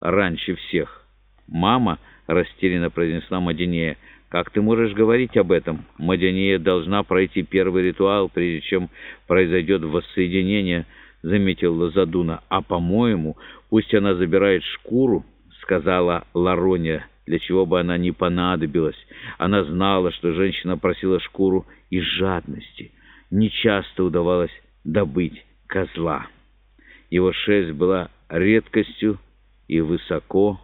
раньше всех. «Мама», — растерянно произнесла Мадинея, — «как ты можешь говорить об этом? Мадинея должна пройти первый ритуал, прежде чем произойдет воссоединение», — заметил Лазадуна. «А, по-моему, пусть она забирает шкуру», — сказала Ларония, для чего бы она ни понадобилась. Она знала, что женщина просила шкуру из жадности. Нечасто удавалось добыть козла. Его шерсть была редкостью и высоко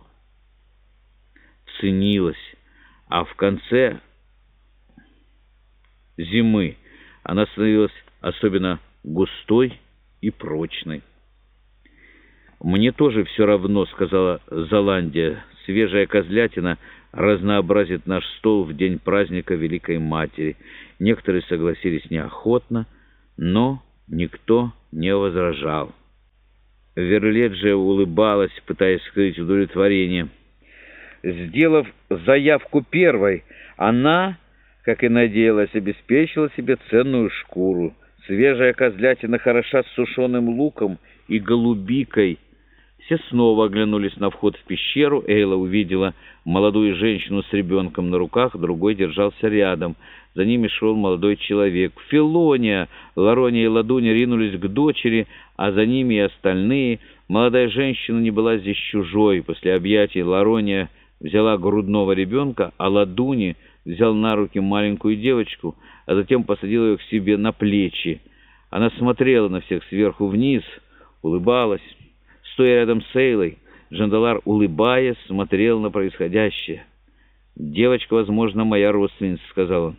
ценилась, а в конце зимы она становилась особенно густой и прочной. «Мне тоже все равно», — сказала Золандия. «Свежая козлятина разнообразит наш стол в день праздника Великой Матери». Некоторые согласились неохотно, но никто не возражал. Верледжия улыбалась, пытаясь скрыть удовлетворение. Сделав заявку первой, она, как и надеялась, обеспечила себе ценную шкуру. Свежая козлятина хороша с сушеным луком и голубикой. Все снова оглянулись на вход в пещеру. Эйла увидела молодую женщину с ребенком на руках, другой держался рядом. За ними шел молодой человек. Филония, Ларония и Ладуня ринулись к дочери, а за ними и остальные. Молодая женщина не была здесь чужой. После объятий Ларония взяла грудного ребенка, а Ладуни взял на руки маленькую девочку, а затем посадил ее к себе на плечи. Она смотрела на всех сверху вниз, улыбалась. Стоя рядом с Эйлой, Джандалар, улыбаясь, смотрел на происходящее. «Девочка, возможно, моя родственница», — сказал он.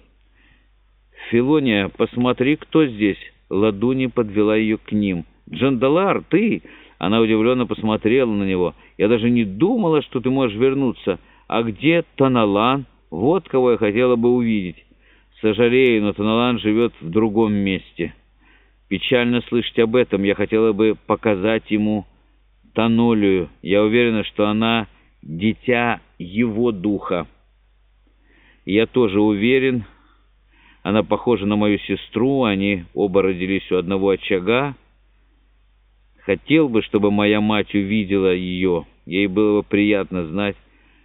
«Филония, посмотри, кто здесь!» Ладуни подвела ее к ним. «Джандалар, ты!» Она удивленно посмотрела на него. «Я даже не думала, что ты можешь вернуться. А где Таналан? Вот кого я хотела бы увидеть. Сожалею, но Таналан живет в другом месте. Печально слышать об этом. Я хотела бы показать ему Танолию. Я уверена, что она дитя его духа. Я тоже уверен. Она похожа на мою сестру. Они оба родились у одного очага. Хотел бы, чтобы моя мать увидела ее. Ей было бы приятно знать,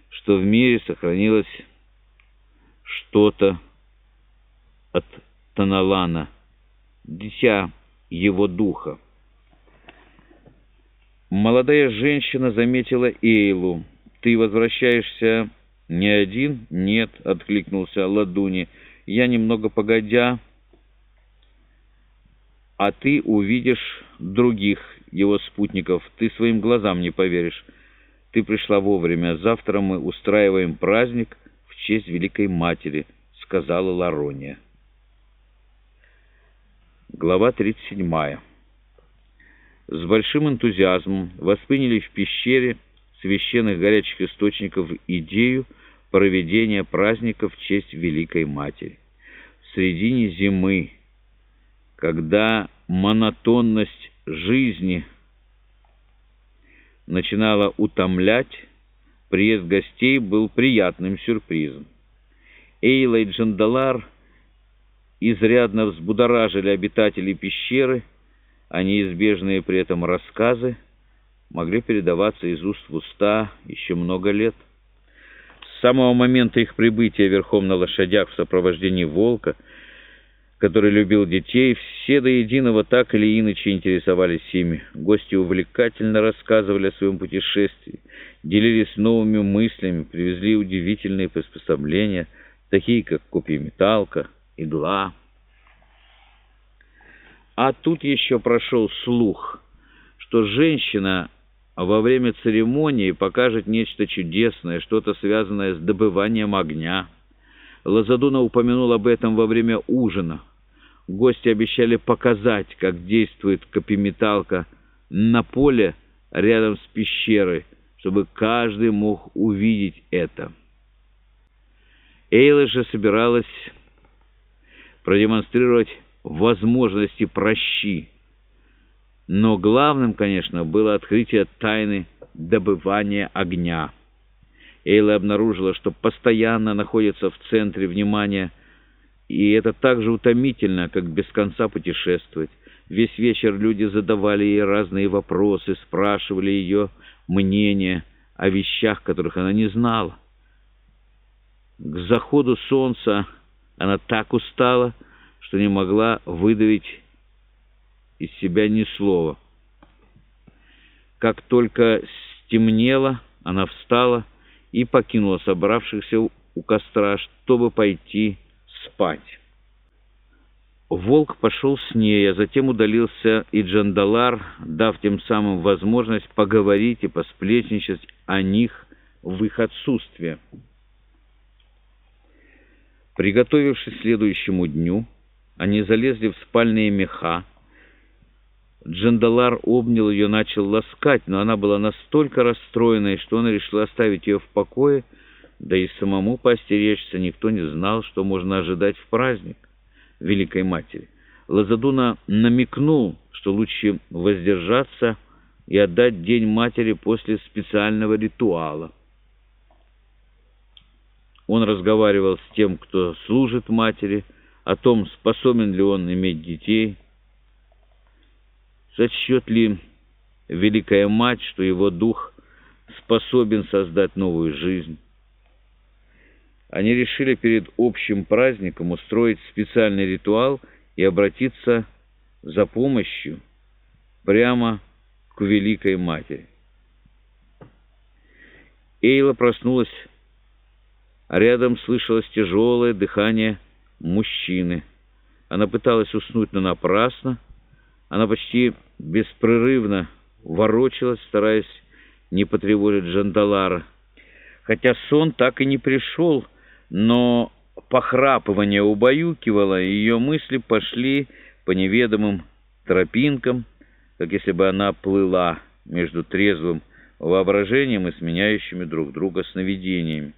что в мире сохранилось что-то от Таналана, дитя его духа. Молодая женщина заметила Эйлу. «Ты возвращаешься не один?» «Нет», — откликнулся Ладуни. «Я немного погодя, а ты увидишь других его спутников. Ты своим глазам не поверишь. Ты пришла вовремя. Завтра мы устраиваем праздник в честь Великой Матери», — сказала Ларония. Глава 37. С большим энтузиазмом восприняли в пещере священных горячих источников идею проведения праздника в честь Великой Матери. В середине зимы, когда монотонность жизни начинала утомлять, приезд гостей был приятным сюрпризом. Эйла и Джандалар изрядно взбудоражили обитателей пещеры, а неизбежные при этом рассказы могли передаваться из уст в уста еще много лет. С самого момента их прибытия верхом на лошадях в сопровождении волка – который любил детей, все до единого так или иначе интересовались ими. Гости увлекательно рассказывали о своем путешествии, делились новыми мыслями, привезли удивительные приспособления, такие как копьеметалка, игла. А тут еще прошел слух, что женщина во время церемонии покажет нечто чудесное, что-то связанное с добыванием огня. Лазадуна упомянул об этом во время ужина. Гости обещали показать, как действует копиметалка на поле рядом с пещерой, чтобы каждый мог увидеть это. Эйла же собиралась продемонстрировать возможности прощи. Но главным, конечно, было открытие тайны добывания огня. Эйла обнаружила, что постоянно находится в центре внимания и это так же утомительно, как без конца путешествовать. Весь вечер люди задавали ей разные вопросы, спрашивали ее мнение. о вещах, которых она не знала. К заходу солнца она так устала, что не могла выдавить из себя ни слова. Как только стемнело, она встала и покинула собравшихся у костра, чтобы пойти спать. Волк пошел с ней, а затем удалился и Джандалар, дав тем самым возможность поговорить и посплетничать о них в их отсутствие. Приготовившись следующему дню, они залезли в спальные меха. Джандалар обнял ее, начал ласкать, но она была настолько расстроенной, что он решил оставить ее в покое, да и самому поостеречься никто не знал, что можно ожидать в праздник. Великой Матери. Лазадуна намекнул, что лучше воздержаться и отдать День Матери после специального ритуала. Он разговаривал с тем, кто служит матери, о том, способен ли он иметь детей, сочтет ли Великая Мать, что его дух способен создать новую жизнь. Они решили перед общим праздником устроить специальный ритуал и обратиться за помощью прямо к Великой Матери. Эйла проснулась, а рядом слышалось тяжелое дыхание мужчины. Она пыталась уснуть, но напрасно. Она почти беспрерывно ворочалась, стараясь не потревожить Джандалара. Хотя сон так и не пришел, но похрапывание убаюкивало, и ее мысли пошли по неведомым тропинкам, как если бы она плыла между трезвым воображением и сменяющими друг друга сновидениями.